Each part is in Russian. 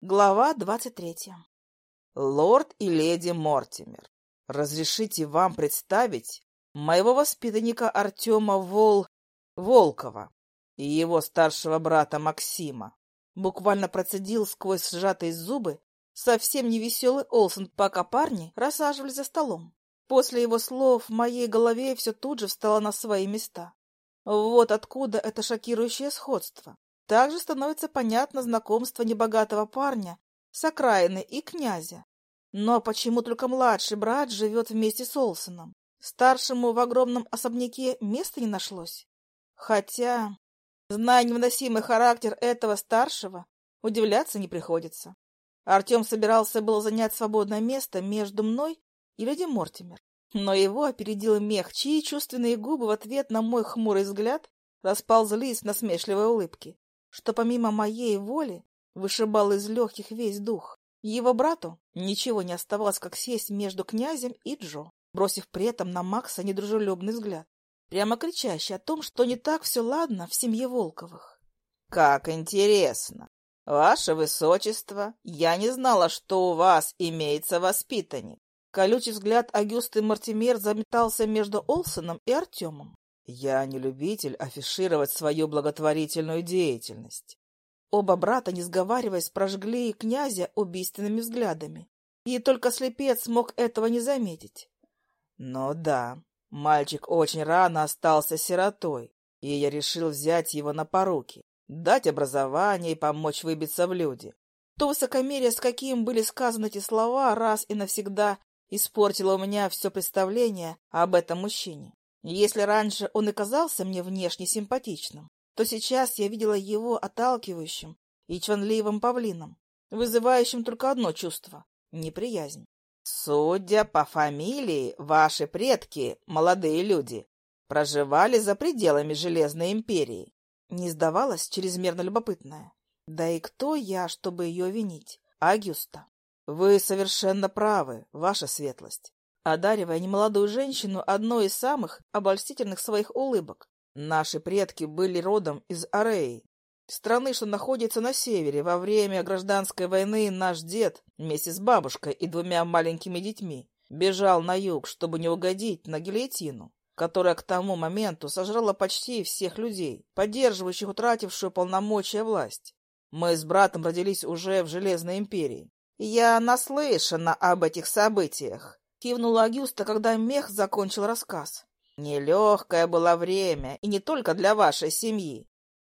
Глава двадцать третья. Лорд и леди Мортимер, разрешите вам представить моего воспитанника Артема Вол... Волкова и его старшего брата Максима. Буквально процедил сквозь сжатые зубы совсем невеселый Олсен, пока парни рассаживались за столом. После его слов в моей голове все тут же встало на свои места. Вот откуда это шокирующее сходство. Также становится понятно знакомство небогатого парня с окраины и князя. Но почему только младший брат живет вместе с Олсоном? Старшему в огромном особняке места не нашлось. Хотя, зная невыносимый характер этого старшего, удивляться не приходится. Артем собирался было занять свободное место между мной и леди Мортимер. Но его опередил мех, чьи чувственные губы в ответ на мой хмурый взгляд расползлись в насмешливой улыбке что помимо моей воли вышибал из легких весь дух. Его брату ничего не оставалось, как сесть между князем и Джо, бросив при этом на Макса недружелюбный взгляд, прямо кричащий о том, что не так все ладно в семье Волковых. — Как интересно! Ваше Высочество, я не знала, что у вас имеется воспитанник. Колючий взгляд Агюсты Мартимер заметался между Олсоном и Артемом. Я не любитель афишировать свою благотворительную деятельность. Оба брата, не сговариваясь, прожгли князя убийственными взглядами. И только слепец мог этого не заметить. Но да, мальчик очень рано остался сиротой, и я решил взять его на поруки, дать образование и помочь выбиться в люди. То высокомерие, с каким были сказаны эти слова, раз и навсегда испортило у меня все представление об этом мужчине. Если раньше он и казался мне внешне симпатичным, то сейчас я видела его отталкивающим и чванливым павлином, вызывающим только одно чувство — неприязнь. Судя по фамилии, ваши предки, молодые люди, проживали за пределами Железной империи. Не сдавалась чрезмерно любопытная. Да и кто я, чтобы ее винить? Агюста. Вы совершенно правы, ваша светлость одаривая немолодую женщину одной из самых обольстительных своих улыбок. Наши предки были родом из Ареи, страны, что находится на севере. Во время гражданской войны наш дед вместе с бабушкой и двумя маленькими детьми бежал на юг, чтобы не угодить на гильотину, которая к тому моменту сожрала почти всех людей, поддерживающих утратившую полномочия власть. Мы с братом родились уже в Железной империи. Я наслышана об этих событиях. Кивнула Агюста, когда мех закончил рассказ. Нелегкое было время, и не только для вашей семьи.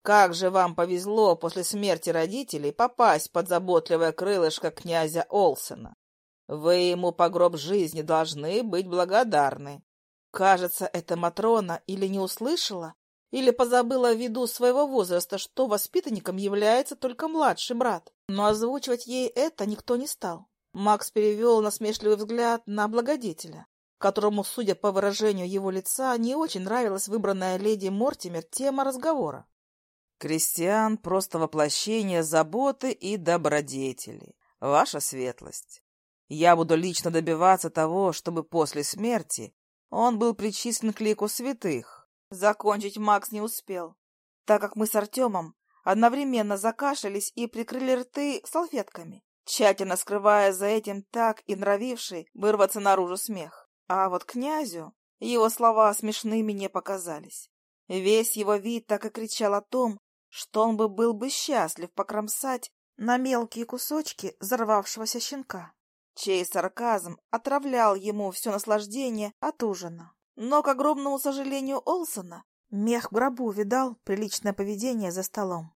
Как же вам повезло после смерти родителей попасть под заботливое крылышко князя Олсена. Вы ему по гроб жизни должны быть благодарны. Кажется, эта Матрона или не услышала, или позабыла ввиду своего возраста, что воспитанником является только младший брат. Но озвучивать ей это никто не стал. Макс перевел насмешливый взгляд на благодетеля, которому, судя по выражению его лица, не очень нравилась выбранная леди Мортимер тема разговора. «Кристиан — просто воплощение заботы и добродетели. Ваша светлость. Я буду лично добиваться того, чтобы после смерти он был причислен к лику святых». Закончить Макс не успел, так как мы с Артемом одновременно закашлялись и прикрыли рты салфетками тщательно скрывая за этим так и нравивший вырваться наружу смех. А вот князю его слова смешными не показались. Весь его вид так и кричал о том, что он бы был бы счастлив покромсать на мелкие кусочки взорвавшегося щенка, чей сарказм отравлял ему все наслаждение от ужина. Но, к огромному сожалению Олсона, мех в гробу видал приличное поведение за столом.